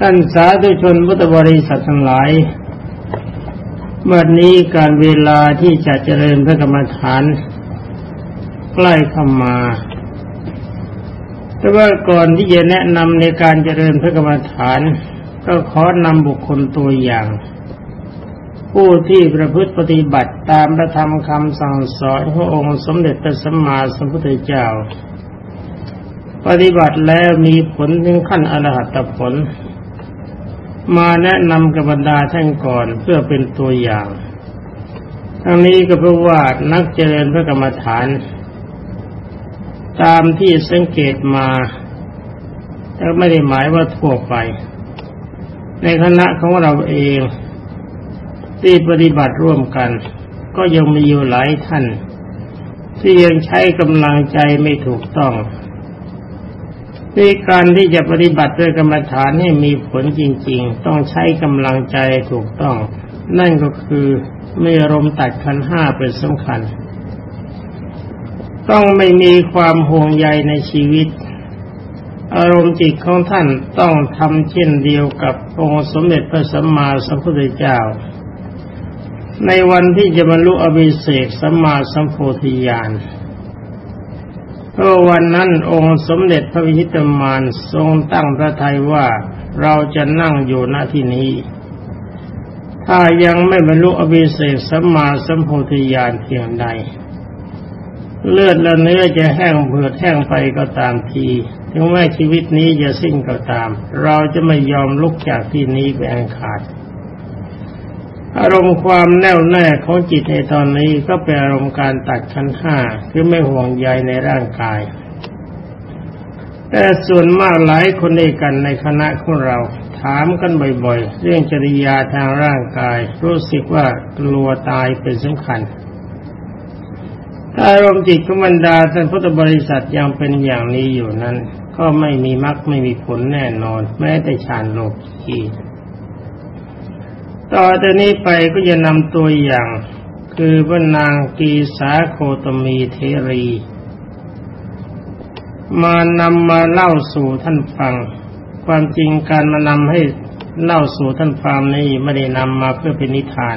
ท่านสาธุชนพุทธบริษัททั้งหลายวันนี้การเวลาที่จะเจริญพระกรรมฐาน ใกล้เข้ามา แต่ว่าก่อนที่จะแนะนำในการเจริญพระกรรมฐาน ก็ขอนำบุคคลตัวอย่าง ผู้ที่ประพฤติปฏิบัติตามพระธรรมคำสั่งสอนขององค์สมเด็จพระสัมมาสัมพุทธเจ้า ปฏิบัติแล้วมีผลถึงขั้นอรหัตผล มาแนะนำกับบรรดาท่านก่อนเพื่อเป็นตัวอย่างทั้งนี้ก็เพราะว่านักเจริญพระกรรมฐาน ตามที่สังเกตมาแต่ไม่ได้หมายว่าทั่วไป ในคณะของเราเองที่ปฏิบัติร่วมกัน ก็ยังมีอยู่หลายท่าน ที่ยังใช้กำลังใจไม่ถูกต้อง นการที่จะปฏิบัติด้วยกรรมฐานให้มีผลจริง ๆ ต้องใช้กำลังใจถูกต้อง นั่นก็คือมีอารมณ์ตัดขันห้าเป็นสำคัญ ต้องไม่มีความห่วงใยในชีวิต อารมณ์จิตของท่านต้องทำเช่นเดียวกับองค์สมเด็จพระสัมมาสัมพุทธเจ้า ในวันที่จะบรรลุอภิเศกสัมมาสัมโพธิญาณ เพราะวันนั้นองค์สมเด็จพระวิชิตมารทรงตั้งพระทัยว่าเราจะนั่งอยู่ณที่นี้ ถ้ายังไม่บรรลุอภิเศษสัมมาสัมโพธิญาณเพียงใด เลือดและเนื้อจะแห้งเผือดแห้งไปก็ตามทีถึงแม้ชีวิตนี้จะสิ้นก็ตาม เราจะไม่ยอมลุกจากที่นี้ไปอันขาด อารมณ์ความแน่วแน่ของจิตในตอนนี้ก็เป็นอารมณ์การตัดขันห้าคือไม่ห่วงใยในร่างกาย แต่ส่วนมากหลายคนในกันในคณะของเรา ถามกันบ่อยๆ เรื่องจริยาทางร่างกาย รู้สึกว่ากลัวตายเป็นสำคัญถ้าอารมณ์จิตของบรรดาท่านพุทธบริษัทยังเป็นอย่างนี้อยู่นั้น ก็ไม่มีมรรคไม่มีผลแน่นอน แม้แต่ฌานโลกี ต่อจากนี้ไปก็จะนำตัวอย่าง คือพระนางกีสาโคตมีเทรี มานำมาเล่าสู่ท่านฟัง ความจริงการมานำให้เล่าสู่ท่านฟังนี้ไม่ได้นำมาเพื่อเป็นนิทาน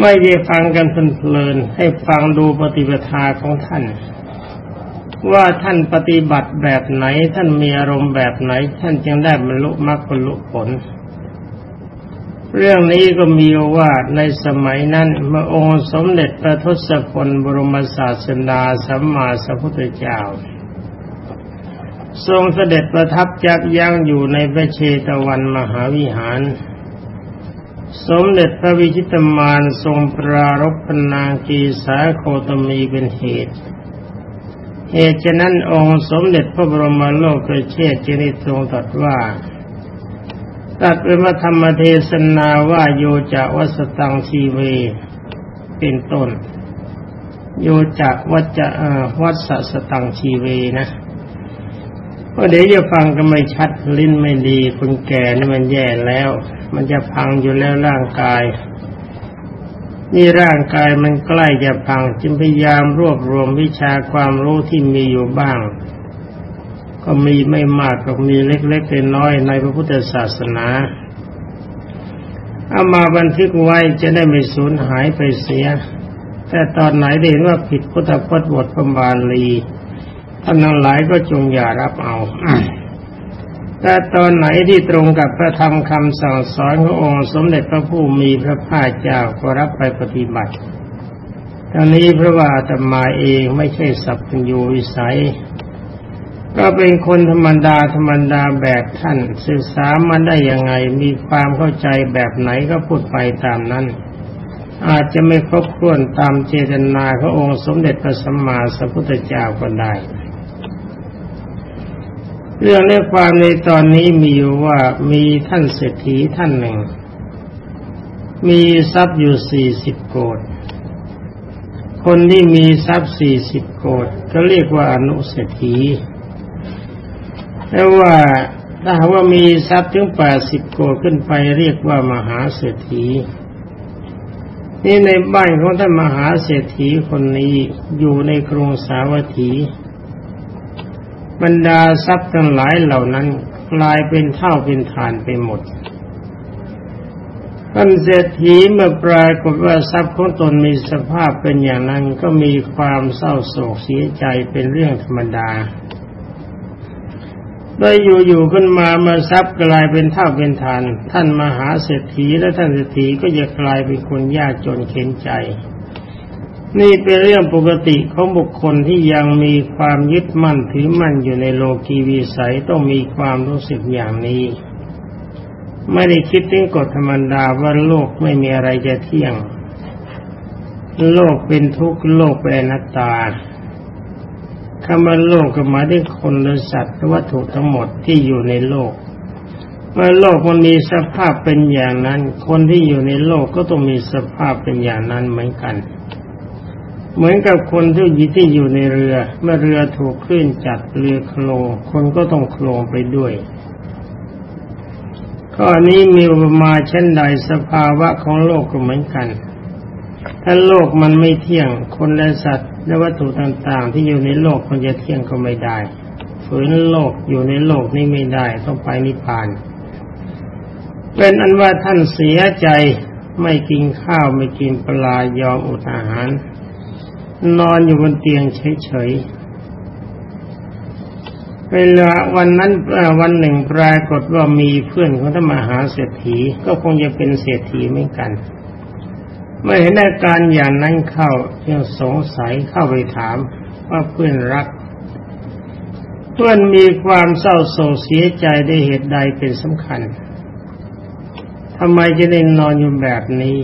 ไม่ได้ฟังกันเพลินให้ฟังดูปฏิปทาของท่าน ว่าท่านปฏิบัติแบบไหนท่านมีอารมณ์แบบไหน ท่านจึงได้บรรลุมรรคบรรลุผล เรื่องนี้ก็มีว่าในสมัยนั้นเมื่อองค์สมเด็จพระทศพลบรมศาสดาสัมมาสัมพุทธเจ้า ทรงเสด็จประทับจักยังอยู่ในพระเชตวันมหาวิหาร สมเด็จพระวิชิตมารทรงปรารบพนางกีสาโคตมีเป็นเหตุ เหตุฉะนั้นองค์สมเด็จพระบรมโลกเชษจึงได้ทรงตรัสว่า ตัดเป็นธรรมเทศนาว่าโยจะวัสตังชีเว เป็นต้น โยจะวัจะวัสสตังชีเวนะเพราะเดี๋ยวจะฟังก็ไม่ชัดลิ้นไม่ดีคนแก่นี่มันแย่แล้ว มันจะพังอยู่แล้วร่างกาย นี่ร่างกายมันใกล้จะพังจึงพยายามรวบรวมวิชาความรู้ที่มีอยู่บ้าง ก็มีไม่มากก็มีเล็กๆเป็นน้อยในพระพุทธศาสนาเอามาบันทึกไว้จะได้ไม่สูญหายไปเสีย แต่ตอนไหนเห็นว่าผิดพุทธพจน์บทพระบาลีท่านทั้งหลายก็จงอย่ารับเอาแต่ตอนไหนที่ตรงกับพระธรรมคำสั่งสอนขององค์สมเด็จพระผู้มีพระภาคเจ้าก็รับไปปฏิบัติทั้งนี้พระว่าธรรมาเองไม่ใช่สัพพัญญูวิสัย ก็เป็นคนธรรมดาธรรมดาแบบท่านศึกษามาได้ยังไงมีความเข้าใจแบบไหนก็พูดไปตามนั้น อาจจะไม่ครบถ้วนตามเจตนาขององค์สมเด็จพระสัมมาสัมพุทธเจ้าก็ได้ เรื่องในความในตอนนี้มีอยู่ว่ามีท่านเศรษฐีท่านหนึ่ง มีทรัพย์อยู่สี่สิบโกดคนที่มีทรัพย์สี่สิบโกดก็เรียกว่าอนุเศรษฐี แต่ว่าถ้าว่ามีทรัพย์ถึงแปดสิบโกขึ้นไปเรียกว่ามหาเศรษฐี นี่ในบ้านของท่านมหาเศรษฐีคนนี้อยู่ในกรุงสาวัตถี บรรดาทรัพย์ทั้งหลายเหล่านั้นกลายเป็นเท่าเป็นฐานไปหมดท่านเศรษฐีเมื่อปรากฏว่าทรัพย์ของตนมีสภาพเป็นอย่างนั้นก็มีความเศร้าโศกเสียใจเป็นเรื่องธรรมดา โดยอยู่ๆขึ้นมามื่อทรัพย์กลายเป็นเท่าเป็นฐาน ท่านมหาเศรษฐีและท่านเศรษฐีก็จะกลายเป็นคนยากจนเข็นใจ นี่เป็นเรื่องปกติของบุคคลที่ยังมีความยึดมั่นถือมั่นอยู่ในโลกีวิสัยต้องมีความรู้สึกอย่างนี้ ไม่ได้คิดถึงกฎธรรมดาว่าโลกไม่มีอะไรจะเที่ยง โลกเป็นทุกข์โลกเป็นอนัตตา คำว่าโลกก็หมายถึงคนและสัตว์วัตถุทั้งหมดที่อยู่ในโลก เมื่อโลกมันมีสภาพเป็นอย่างนั้น คนที่อยู่ในโลกก็ต้องมีสภาพเป็นอย่างนั้นเหมือนกัน เหมือนกับคนที่อยู่ที่อยู่ในเรือ เมื่อเรือถูกคลื่นจัดเรือโคลงคนก็ต้องโคลงไปด้วยข้อนี้มีอุปมาณเช่นใดสภาวะของโลกก็เหมือนกัน ถ้าโลกมันไม่เที่ยง คนและสัตว์และวัตถุต่างๆ ที่อยู่ในโลกมันจะเที่ยงก็ไม่ได้ฝืนโลกอยู่ในโลกนี้ไม่ได้ต้องไปนิพพาน เป็นอันว่าท่านเสียใจไม่กินข้าวไม่กินปลายอมอดอาหาร นอนอยู่บนเตียงเฉยๆเวลาวันนั้นวันหนึ่งปรากฏว่ามีเพื่อนของท่านมหาเศรษฐีก็คงจะเป็นเศรษฐีเหมือนกัน เมื่อเห็นอาการอย่างนั้นเข้ายังสงสัยเข้าไปถามว่าเพื่อนรักเพื่อนมีความเศร้าโศกเสียใจได้เหตุใดเป็นสำคัญทำไมจะได้นอนอยู่แบบนี้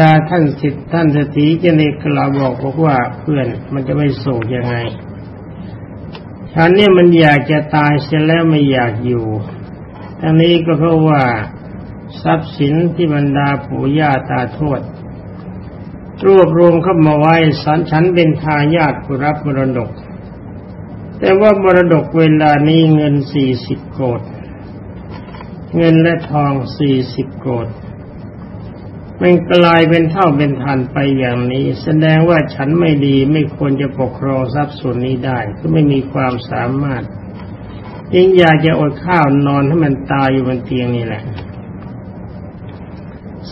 ดาท่านสิทธิ์ท่านเศรษฐีจะในกล่าวบอกบอกว่าเพื่อนมันจะไม่โศกยังไง ฉันเนี่ยมันอยากจะตายเสียแล้วไม่อยากอยู่ทั้งนี้ก็เพราะว่า ทรัพย์สินที่บรรดาปู่ย่าตาทวดรวบรวมเข้ามาไว้สันฉันเป็นทายาทผู้รับมรดก แต่ว่ามรดกเวลานี้เงินสี่สิบโกดเงินและทองสี่สิบโกดมันกลายเป็นเท่าเป็นทันไปอย่างนี้ แสดงว่าฉันไม่ดีไม่ควรจะปกครองทรัพย์ส่วนนี้ได้ ก็ไม่มีความสามารถยิ่งอยากจะอดข้าวนอนให้มันตายอยู่บนเตียงนี่แหละ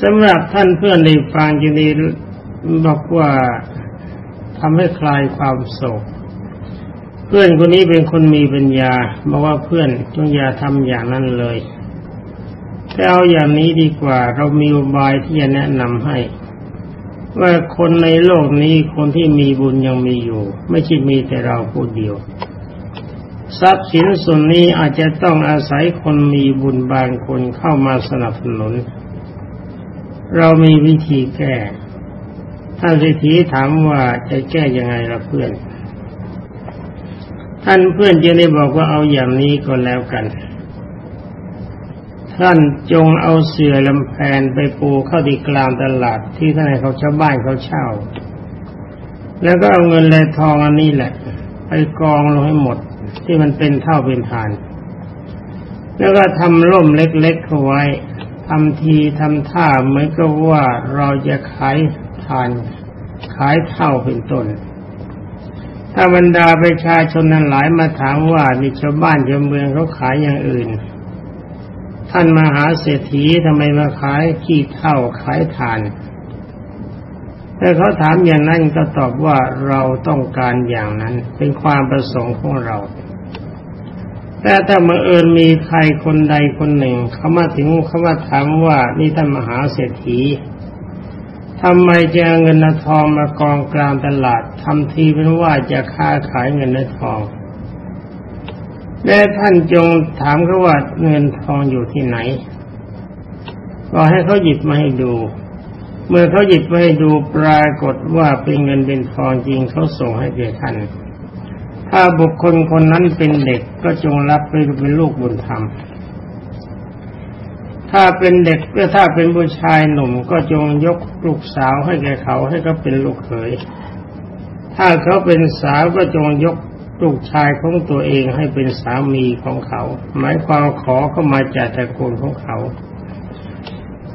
สำหรับท่านเพื่อนในฟังจีนีบอกว่าทำให้คลายความโศก เพื่อนคนนี้เป็นคนมีปัญญาบอกว่าเพื่อนจงอย่าทำอย่างนั้นเลยแต่เอาอย่างนี้ดีกว่าเรามีอุบายที่จะแนะนำให้ ว่าคนในโลกนี้คนที่มีบุญยังมีอยู่ ไม่ใช่มีแต่เราผู้เดียว ทรัพย์สินส่วนนี้อาจจะต้องอาศัยคนมีบุญบางคนเข้ามาสนับสนุน เรามีวิธีแก้ท่านสิทธิถามว่าจะแก้ยังไงล่ะเพื่อน ท่านเพื่อนจะได้บอกว่าเอาอย่างนี้ก็แล้วกัน ท่านจงเอาเสื่อลำแพนไปปูเข้าที่กลางตลาดที่ท่านให้เขาชาวบ้านเขาเช่า แล้วก็เอาเงินและทองอันนี้แหละ ไปกองลงให้หมดที่มันเป็นเท่าเป็นฐาน แล้วก็ทำร่มเล็กๆเข้าไว้ ทำทีทำท่าเหมือนกับว่าเราจะขายทาน ขายเท่าเป็นต้น ถ้าบรรดาประชาชนนั้นหลายมาถามว่ามีชาวบ้านชาวเมืองเขาขายอย่างอื่น ท่านมหาเศรษฐีทำไมมาขายขี้เท่าขายทานถ้าเขาถามอย่างนั้นก็ตอบว่าเราต้องการอย่างนั้นเป็นความประสงค์ของเรา แต่ถ้ามาเอิญมีใครคนใดคนหนึ่งเขามาถึงเขามาถามว่านี่ท่านมหาเศรษฐีทำไมจะเงินทองมากองกลางตลาดทำทีเป็นว่าจะค้าขายเงินและทองแม่ท่านจงถามเขาว่าเงินทองอยู่ที่ไหนก็ให้เขาหยิบมาให้ดู เมื่อเขาหยิบมาให้ดูปรากฏว่าเป็นเงินเป็นทองจริงเขาส่งให้แก่ท่าน ถ้าบุคคลคนนั้นเป็นเด็กก็จงรับไปเป็นลูกบุญธรรม ถ้าเป็นเด็กก็ถ้าเป็นผู้ชายหนุ่มก็จงยกลูกสาวให้แก่เขาให้เขาเป็นลูกเขย ถ้าเขาเป็นสาวก็จงยกลูกชายของตัวเองให้เป็นสามีของเขา หมายความขอเข้ามาจากตระกูลของเขา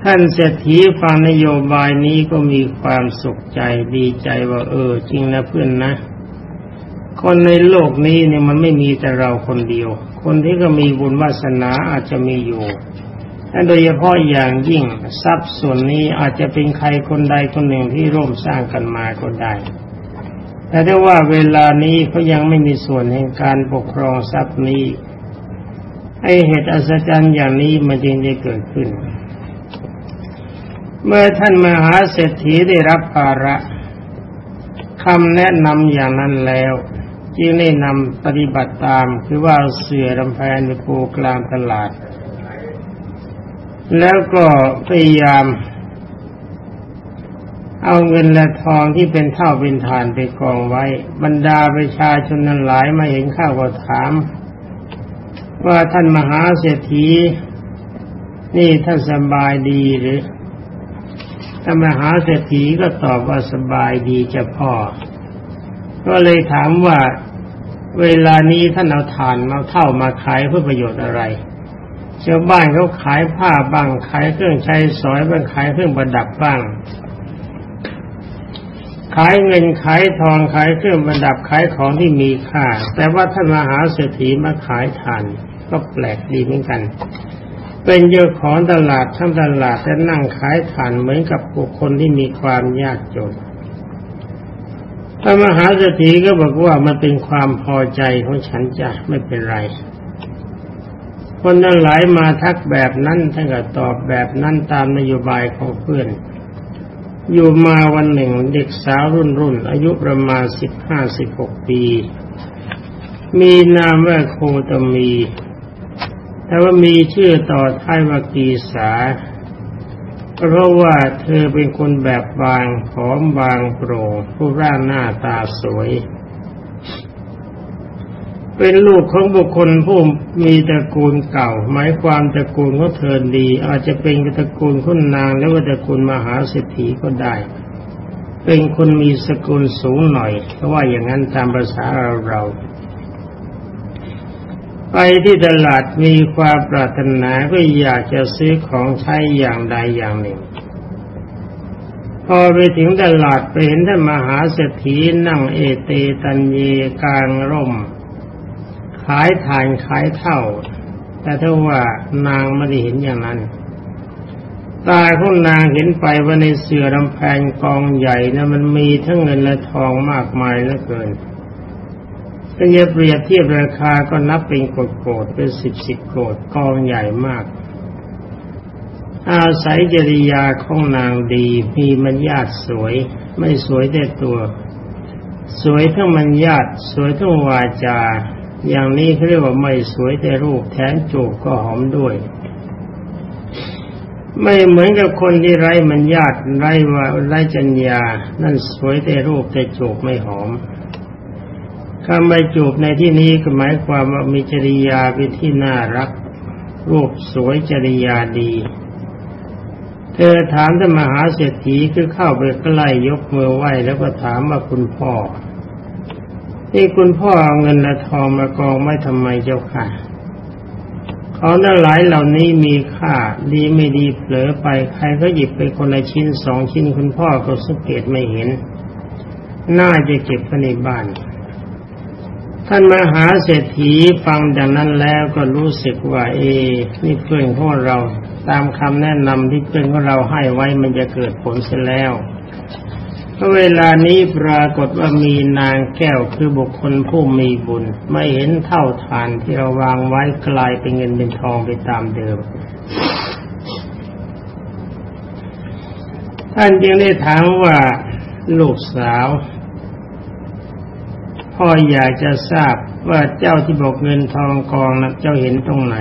ท่านเศรษฐีฟังนโยบายนี้ก็มีความสุขใจดีใจว่าเออ จริงนะเพื่อนนะ คนในโลกนี้เนี่ยมันไม่มีแต่เราคนเดียว คนที่ก็มีบุญวาสนาอาจจะมีอยู่และโดยเฉพาะอย่างยิ่งทรัพย์ส่วนนี้อาจจะเป็นใครคนใดคนหนึ่งที่ร่วมสร้างกันมาก็ได้แต่ถ้ว่าเวลานี้เขายังไม่มีส่วนแห่งการปกครองทรัพย์นี้ไอเหตุอัศจรรย์อย่างนี้มันจึงจะเกิดขึ้น เมื่อท่านมหาเศรษฐีได้รับภาระคำแนะนำอย่างนั้นแล้ว จึงได้นำปฏิบัติตามคือว่าเสือลำแพนไปปูกลางตลาด แล้วก็พยายาม เอาเงินและทองที่เป็นเท่าเป็นฐานไปกองไว้ บรรดาประชาชนนั้นหลายมาเห็นข้าวก็ถาม ว่าท่านมหาเศรษฐี นี่ท่านสบายดีหรือท่านมหาเศรษฐีก็ตอบว่าสบายดีจะพ่อ ก็เลยถามว่าเวลานี้ท่านเอาถ่านมาเท่ามาขายเพื่อประโยชน์อะไรชาวบ้านเขาขายผ้าบ้างขายเครื่องใช้สอยบ้างขายเครื่องประดับบ้าง ขายเงินขายทองขายเครื่องประดับขายของที่มีค่า แต่ว่าท่านมหาเศรษฐีมาขายถ่านก็แปลกดีเหมือนกัน เป็นเจ้าของตลาดทั้งตลาดแต่นั่งขายถ่านเหมือนกับบุคคลที่มีความยากจน พระมหาเศรษฐีก็บอกว่ามันเป็นความพอใจของฉันจ้ะไม่เป็นไร คนนั้นหลายมาทักแบบนั้นท่านก็ตอบแบบนั้นตามนโยบายของเพื่อน อยู่มาวันหนึ่งเด็กสาวรุ่นรุ่น อายุประมาณสิบห้าสิบหกปี มีนามว่าโคตมี แต่ว่ามีชื่อต่อท้ายว่ากีสา เพราะว่าเธอเป็นคนแบบบางผอมบางโปร่งผู้ร่างหน้าตาสวย เป็นลูกของบุคคลผู้มีตระกูลเก่า หมายความตระกูลของเธอดี อาจจะเป็นตระกูลคุณนางและว่าตระกูลมหาเศรษฐีก็ได้ เป็นคนมีสกุลสูงหน่อยเพราะว่าอย่างนั้นตามภาษาเราเรา ไปที่ตลาดมีความปรารถนาก็อยากจะซื้อของใช้อย่างใดอย่างหนึ่ง พอไปถึงตลาดไปเห็นท่านมหาเศรษฐีนั่งเอเตตันเยกลางร่ม ขายถ่านขายเท่า แต่ถ้าว่านางไม่ได้เห็นอย่างนั้นตาของนางเห็นไปว่าในเสือลำแพงกองใหญ่นะมันมีทั้งเงินและทองมากมายเหลือเกิน ถ้าจะเปรียบเทียบราคาก็นับเป็นโกดโกดเป็นสิบสิบโกดกองใหญ่มาก อาศัยจริยาของนางดีมีมันญาติสวย ไม่สวยแต่ตัว สวยทั้งมันญาติสวยทั้งวาจา อย่างนี้เขาเรียกว่าไม่สวยแต่รูปแถมจูบก็หอมด้วยไม่เหมือนกับคนที่ไร้มันญาติไร้ว่าไร้จัญญา นั่นสวยแต่รูปแต่จูบไม่หอม คำไม่จูบในที่นี้ก็หมายความว่ามีจริยาเป็นที่น่ารัก รูปสวยจริยาดี เธอถามท่านมหาเศรษฐีคือเข้าไปใกล้ยกมือไหว้แล้วก็ถามว่าคุณพ่อนี่คุณพ่อเอาเงินและทองมากองไม่ทำไมเจ้าค่ะของทั้งหลายเหล่านี้มีค่าดีไม่ดีเผลอไปใครก็หยิบไปคนละชิ้นสองชิ้นคุณพ่อก็สังเกตไม่เห็น น่าจะเก็บไว้ในบ้าน ท่านมหาเศรษฐีฟังดังนั้นแล้วก็รู้สึกว่าเอ นี่เพื่อนของเรา ตามคำแนะนำที่เพื่อนของเราให้ไว้มันจะเกิดผลเสียแล้วเพราะเวลานี้ปรากฏว่ามีนางแก้วคือบุคคลผู้มีบุญ ไม่เห็นเท่าทานที่เราวางไว้กลายเป็นเงินเป็นทองไปตามเดิม ท่านจึงได้ถามว่าลูกสาว พ่ออยากจะทราบว่าเจ้าที่บอกเงินทองกองนะเจ้าเห็นตรงไหน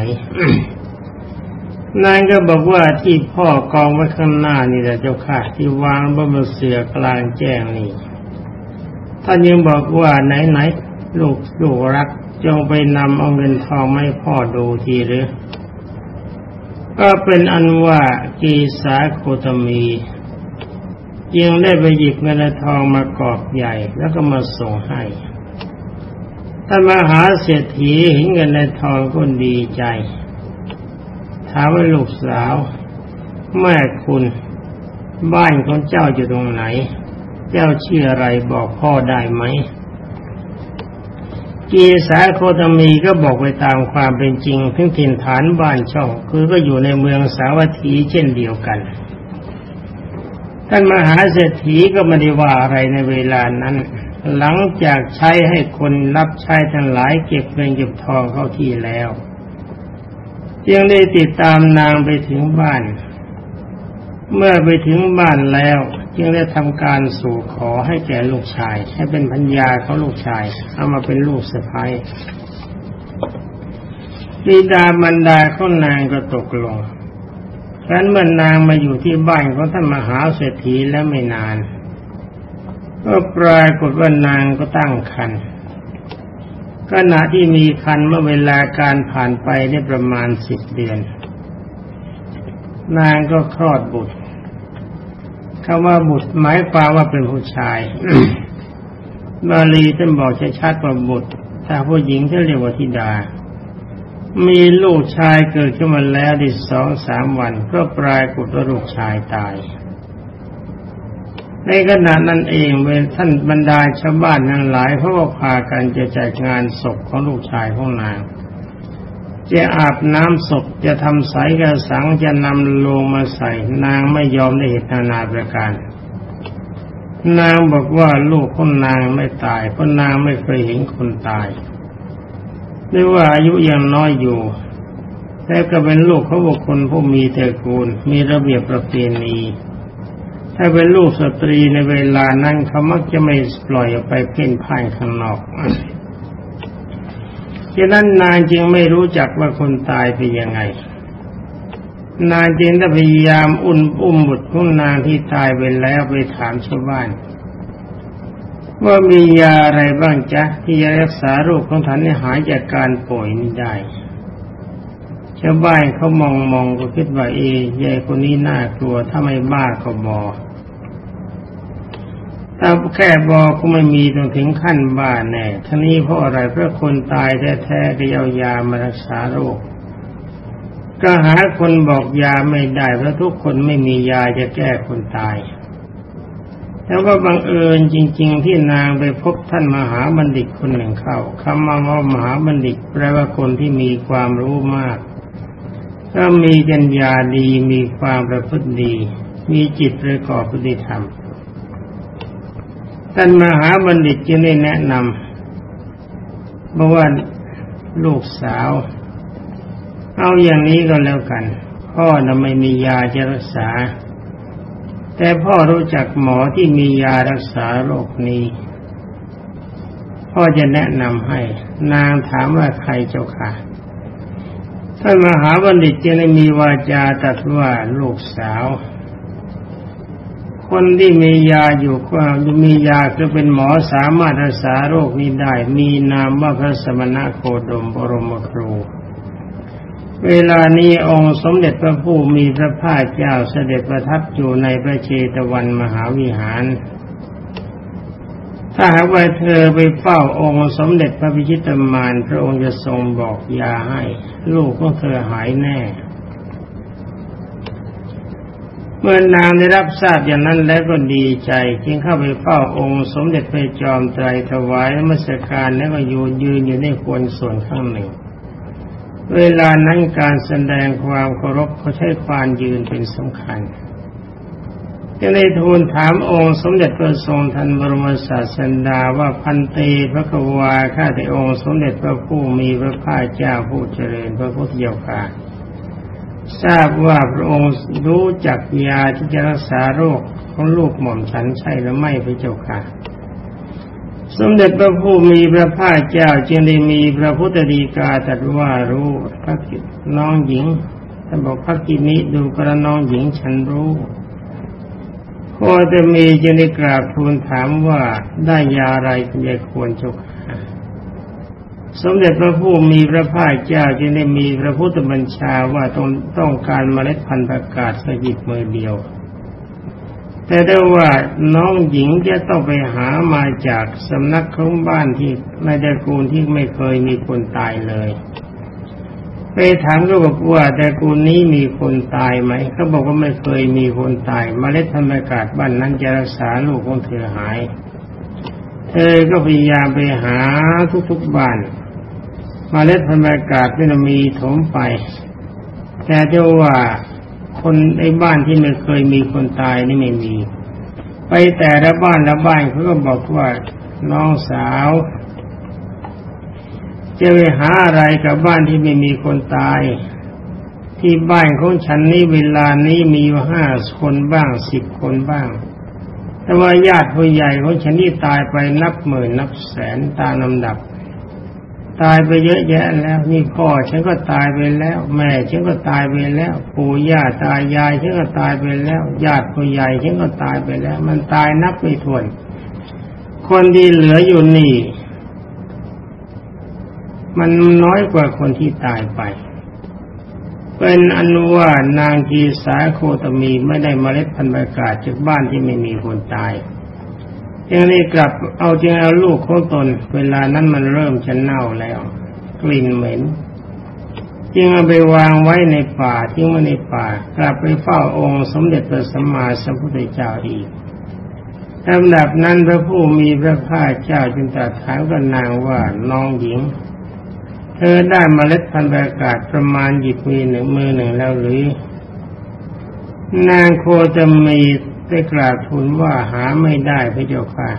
นายก็บอกว่าที่พ่อกองไว้ข้างหน้านี่แหละเจ้าค่ะ ที่วางบนเสือกลางแจ้งนี่ท่านยังบอกว่าไหนไหนลูกลูกรักจงไปนำเอาเงินทองให้พ่อดูทีหรือ ก็เป็นอันว่ากีสาโคตมียังได้ไปหยิบเงินทองมากอบใหญ่แล้วก็มาส่งให้ ถ้ามหาเศรษฐีเห็นเงินในทองก็ดีใจถามว่าลูกสาว แม่คุณ บ้านของเจ้าอยู่ตรงไหน เจ้าชื่ออะไรบอกพ่อได้ไหมกีสาโคตมีก็บอกไปตามความเป็นจริงถึงถิ่นฐานบ้านช่องคือก็อยู่ในเมืองสาวัตถีเช่นเดียวกัน ท่านมหาเศรษฐีก็ไม่ได้ว่าอะไรในเวลานั้น หลังจากใช้ให้คนรับใช้ทั้งหลายเก็บเงินเก็บทองเข้าที่แล้วจึงได้ติดตามนางไปถึงบ้าน เมื่อไปถึงบ้านแล้ว จึงได้ทำการสู่ขอให้แก่ลูกชาย ให้เป็นพัญญาเขาลูกชายเอามาเป็นลูกสะพ้ายบิดาบรรดาเขานางก็ตกลงครั้นเมื่อนางมาอยู่ที่บ้านของท่านมหาเศรษฐีแล้วไม่นาน ก็ปรากฏว่านางก็ตั้งครรภ์ขณะที่มีคันเมื่อเวลาการผ่านไปได้ประมาณสิบเดือน นางก็คลอดบุตรคำว่าบุตรหมายความว่าเป็นผู้ชายบาลีท่านบอกชัดๆว่าบุตรถ้าผู้หญิงท่านเรียกว่าธิดา มีลูกชายเกิดขึ้นมาแล้วได้สองสามวัน ก็ปลายกุฏว่าลูกชายตาย ในขณะนั้นเองเวท่านบรรดาชาวบ้านทั้งหลายเขาก็พากันจะจัดงานศพของลูกชายของนาง จะอาบน้ำศพจะทำสายกระสังจะนำลงมาใส่นางไม่ยอมได้เหตุนานาประการ นางบอกว่าลูกของนางไม่ตายเพราะนางไม่เคยเห็นคนตายด้วยว่าอายุยังน้อยอยู่แต่ก็เป็นลูกเขาบุคคลผู้มีตระกูลมีระเบียบประเพณี ถ้าเป็นลูกสตรีในเวลานั้นเขามักจะไม่ปล่อยออกไปเพ่นพ่านข้างนอกฉะนั้นนางจึงไม่รู้จักว่าคนตายเป็นยังไง นางจึงได้พยายามอุ่นอุ้มบุตรของนางที่ตายไปแล้วไปถามชาวบ้าน ว่ามียาอะไรบ้างจ๊ะที่จะรักษาโรคของท่านให้หายจากการป่วยนี้ได้ชาวบ้านเขามองมองก็คิดว่าเอ ยายคนนี้น่ากลัวถ้าไม่บ้าก็บอ ถ้าแค่บอกก็ไม่มีต้องถึงขั้นบ้าแน่ท่านี้เพราะอะไรเพราะคนตายแท้ๆก็เอายามารักษาโรค ก็หาคนบอกยาไม่ได้เพราะทุกคนไม่มียาจะแก้คนตายแต่ว่าบังเอิญจริง ๆ ที่นางไปพบท่านมหาบัณฑิตคนหนึ่งเข้าคำว่ามหาบัณฑิตแปลว่าคนที่มีความรู้มาก ก็มีจัญญาดีมีความประพฤติดี มีจิตประกอบปฏิธรรม ท่านมหาบัณฑิตจึงได้แนะนำบอกว่าลูกสาว เอาอย่างนี้ก็แล้วกัน พ่อน่ะไม่มียาจะรักษา แต่พ่อรู้จักหมอที่มียารักษาโรคนี้ พ่อจะแนะนำให้ นางถามว่าใครเจ้าค่ะท่านมหาบัณฑิตจึงได้มีวาจาตรัสว่าลูกสาว คนที่มียาอยู่ก็มียาคือเป็นหมอสามารถรักษาโรคนี้ได้ มีนามว่าพระสมณะโคดมบรมครู เวลานี้องค์สมเด็จพระผู้มีพระภาคเจ้าเสด็จประทับอยู่ในพระเชตวันมหาวิหาร ถ้าหากว่าเธอไปเฝ้าองค์สมเด็จพระพิชิตมารพระองค์จะทรงบอกยาให้ ลูกของเธอหายแน่ เมื่อนางได้รับทราบอย่างนั้นแล้วก็ดีใจจึงเข้าไปเฝ้าองค์สมเด็จพระจอมไตรถวายมรสการแล้วก็ยืนยืนอยู่ในควรส่วนข้างหนึ่ง เวลานั้นการแสดงความเคารพเขาใช้ความยืนเป็นสำคัญจึงได้ทูลถามองค์สมเด็จพระทรงทันบรมศาสดาว่าพันเตพระกวาข้าแต่องค์สมเด็จพระผู้มีพระภาคเจ้าผู้เจริญพระพุทธเจ้าค่ะ ทราบว่าพระองค์รู้จักยาที่จะรักษาโรคของลูกหม่อมฉันใช่หรือไม่พระเจ้าค่ะ สมเด็จพระผู้มีพระภาคเจ้าจึงได้มีพระพุทธดีกาตรัสว่ารู้พระน้องหญิงท่านบอกพระกินิดูกระน้องหญิงฉันรู้พอจะมีจึงได้กราบทูลถามว่าได้ยาอะไรจะควรเจ้าค่ะ สมเด็จพระผู้มีพระภาคเจ้าจึงได้มีพระพุทธบัญชาว่าต้องต้องการเมล็ดพันธุ์ประกาศสกิดมือเดียว แต่ได้ว่าน้องหญิงจะต้องไปหามาจากสำนักของบ้านที่ในตระกูลที่ไม่เคยมีคนตายเลย ไปถามก็บอกว่าแต่กูลนี้มีคนตายไหมเขาบอกว่าไม่เคยมีคนตายมเมล็ดพันธุ์ประกาศบ้านนั้นจะรักษาลูกของเธอหาย เธอก็พยายามไปหาทุกๆบ้าน มาเล็ดพันธุ์อากาศไม่มีถมไป แต่เจ้าว่าคนในบ้านที่ไม่เคยมีคนตายนี่ไม่มี ไปแต่ละบ้านละบ้านเขาก็บอกว่าน้องสาวจะไปหาอะไรกับบ้านที่ไม่มีคนตาย ที่บ้านของฉันนี่เวลานี้มีห้าคนบ้างสิบคนบ้าง แต่ว่าญาติผู้ใหญ่ของฉันที่ตายไปนับหมื่นนับแสนตามลำดับ ตายไปเยอะแยะแล้ว นี่พ่อฉันก็ตายไปแล้ว แม่ฉันก็ตายไปแล้วปู่ย่าตายายฉันก็ตายไปแล้วญาติผู้ใหญ่ฉันก็ตายไปแล้ว มันตายนับไม่ถ้วน คนที่เหลืออยู่นี่ มันน้อยกว่าคนที่ตายไป เป็นอนุว่านางกีสาโคตมีไม่ได้มเมล็ดพันธุ์อากาศจากบ้านที่ไม่มีคนตาย ยังนี้กลับเอาจึงเอาลูกของตน เวลานั้นมันเริ่มจะเน่าแล้ว กลิ่นเหม็นจึงเอาไปวางไว้ในป่าทิ้งไว้ในป่า กลับไปเฝ้าองค์สมเด็จพระสัมมาสัมพุทธเจ้าอีกลำดับนั้นพระผู้มีพระภาคเจ้าจึงตรัสถามกับนางว่าน้องหญิง เธอได้มเมล็ดพันธุ์อากาศประมาณหยิบมีหนึ่งมือหนึ่งแล้วหรือนางโคจะมี ได้กราบทูลว่าหาไม่ได้พระเจ้าค่ะ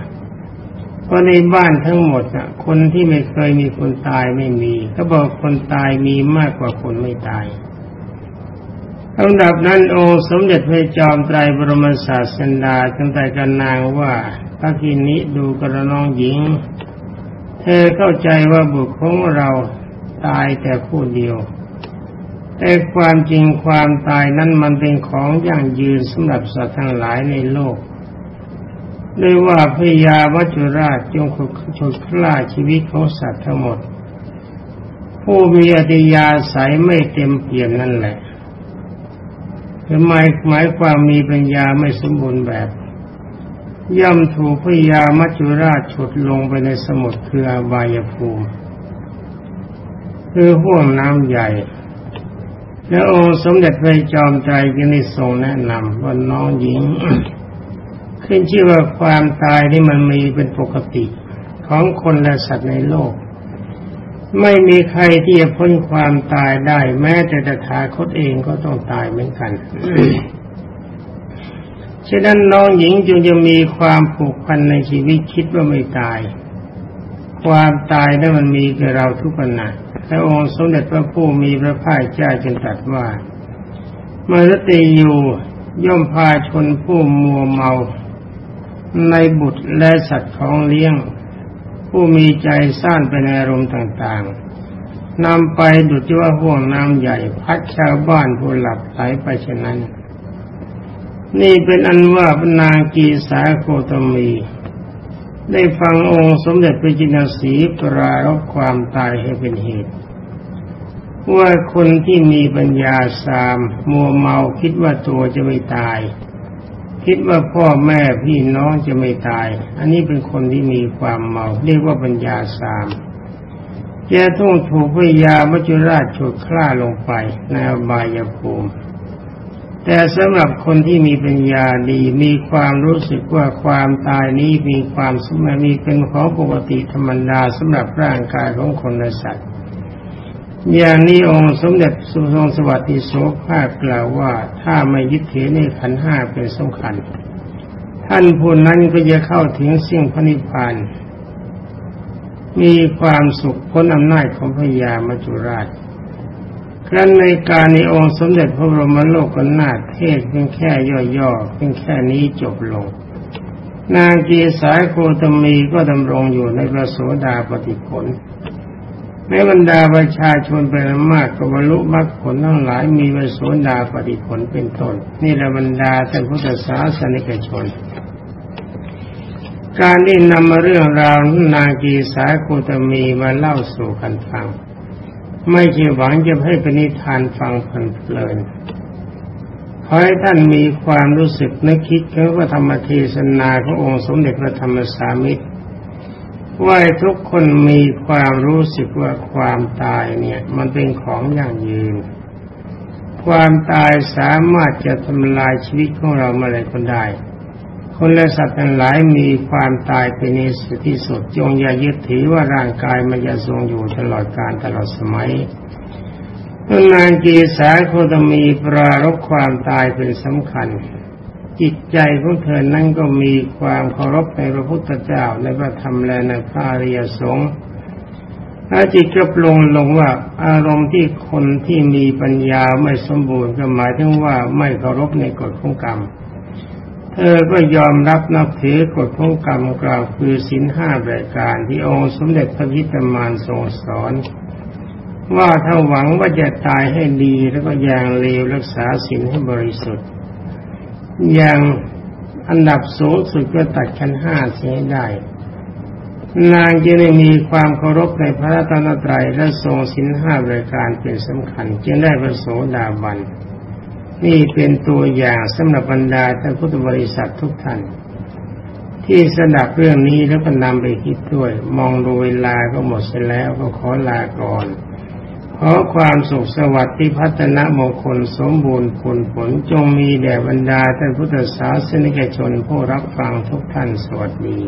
เพราะในบ้านทั้งหมดอะคนที่ไม่เคยมีคนตายไม่มีเขาบอกคนตายมีมากกว่าคนไม่ตายลำดับนั้นองค์สมเด็จพระจอมไตรบรมศาสดาจึงแต่กันนางว่าพระกินิดูกระน้องหญิง เธอเข้าใจว่าบุตรของเราตายแต่ผู้เดียว แต่ความจริงความตายนั้นมันเป็นของอยั่งยืนสำหรับสัตว์ทั้งหลายในโลกด้วยว่าพยาวัจุราชจงขุดฉุดคล้าชีวิตของสัตว์ทั้งหมด ผู้มีอติยาสายไม่เต็มเปี่ยมนั่นแหละหมายหมายความมีปัญญาไม่สมบูรณ์แบบ ย่อมถูกพยามัจจุราชฉุดลงไปในสมุทรคืออบายภูมิ คือห่วงน้ำใหญ่ แล้วองค์สมเด็จพระจอมไตรจึงได้ทรงแนะนำว่าน้องหญิง ขึ้นชื่อว่าความตายที่มันมีเป็นปกติ ของคนและสัตว์ในโลก ไม่มีใครที่จะพ้นความตายได้ แม้แต่ตถาคตเองก็ต้องตายเหมือนกันฉะนั้นน้องหญิงจึงจะมีความผูกพันในชีวิตคิดว่าไม่ตาย ความตายนั้นมันมีกับเราทุกขณะ พระองค์สมเด็จพระผู้มีพระภาคเจ้าจึงตรัสว่า เมรติอยู่ย่อมพาชนผู้มัวเมา ในบุตรและสัตว์ของเลี้ยง ผู้มีใจซ่านไปในอารมณ์ต่างๆนำไปดุจว่าห่วงน้ำใหญ่พัดชาวบ้านผู้หลับไหลไปเช่นนั้น นี่เป็นอันว่าพนางกีสาโคตมี ได้ฟังองค์สมเด็จพระจินสีปรารบความตายให้เป็นเหตุ ว่าคนที่มีปัญญาสามมัวเมาคิดว่าตัวจะไม่ตาย คิดว่าพ่อแม่พี่น้องจะไม่ตาย อันนี้เป็นคนที่มีความเมาเรียกว่าปัญญาสามแกต้องถูกพยามัจจุราชฉุดคล้าลงไปในอบายภูมิ แต่สำหรับคนที่มีปัญญาดีมีความรู้สึกว่าความตายนี้มีความสมมีเป็นของปกติธรรมดาสำหรับร่างกายของคนและสัตว์ อย่างนี้องค์สมเด็จสุทรงสวัสดิโสภาคกล่าวว่าถ้าไม่ยึดถือในขันห้าเป็นสำคัญ ท่านผู้นั้นก็จะเข้าถึงสิ่งพระนิพพานมีความสุขพ้นอำนาจของพญามัจจุราช ครั้นในการในองค์สมเด็จพระบรมโลกนาถเทศเพียงแค่ย่อๆเพียงแค่นี้จบลง นางกีสายโคตมีก็ดำรงอยู่ในพระโสดาปฏิผลในบรรดาประชาชนเป็นมากก็บรรลุมรรคผลทั้งหลายมีพระโสดาปฏิผลเป็นต้นนี่แหละบรรดาท่านพุทธศาสนิกชน การที่นำมาเรื่องราวนางกีสายโคตมีมาเล่าสู่กันฟัง ไม่ใช่หวังจะให้เป็นนิทานฟังเพลินขอให้ท่านมีความรู้สึกนึกคิดเกี่ยวกับธรรมเทศนาขององค์สมเด็จพระธรรมสามิตรว่าทุกคนมีความรู้สึกว่าความตายเนี่ย มันเป็นของอย่างยืน ความตายสามารถจะทำลายชีวิตของเราเมื่อไรก็ได้ คนและสัตว์ทั้งหลายมีความตายเป็นนิสที่สุดจงอย่ายึดถือว่าร่างกายมันจะทรงอยู่ตลอดกาลตลอดสมัยนางกีสาโคตมีปรารบความตายเป็นสำคัญ จิตใจของเธอนั้นก็มีความเคารพในพระพุทธเจ้าในพระธรรมและในพระอริยสงฆ์อาจิตก็ปลงลงว่าอารมณ์ที่คนที่มีปัญญาไม่สมบูรณ์ก็หมายถึงว่าไม่เคารพในกฎของกรรม เธอก็ยอมรับนับถือกฎของกรรมกล่าวคือสินห้ารายการที่องค์สมเด็จพระพิตรมานทรงสอน ว่าถ้าหวังว่าจะตายให้ดีแล้วก็อย่างเลวรักษาสินให้บริสุทธิ์ อย่างอันดับสูงสุดก็ตัดขันห้าเสียได้ นางจึงได้มีความเคารพในพระรัตนตรัยและทรงสินห้ารายการเป็นสำคัญ จึงได้ประโสดาบัน นี่เป็นตัวอย่างสำหรับบรรดาท่านพุทธบริษัททุกท่าน ที่สนับเรื่องนี้แล้วก็นำไปคิดด้วย มองดูเวลาก็หมดเสียแล้วก็ขอลาก่อน ขอความสุขสวัสดิ์ที่พัฒนามงคลสมบูรณ์ผลผลจงมีแด่บรรดาท่านพุทธศาสนิกชนผู้รับฟังทุกท่านสวัสดี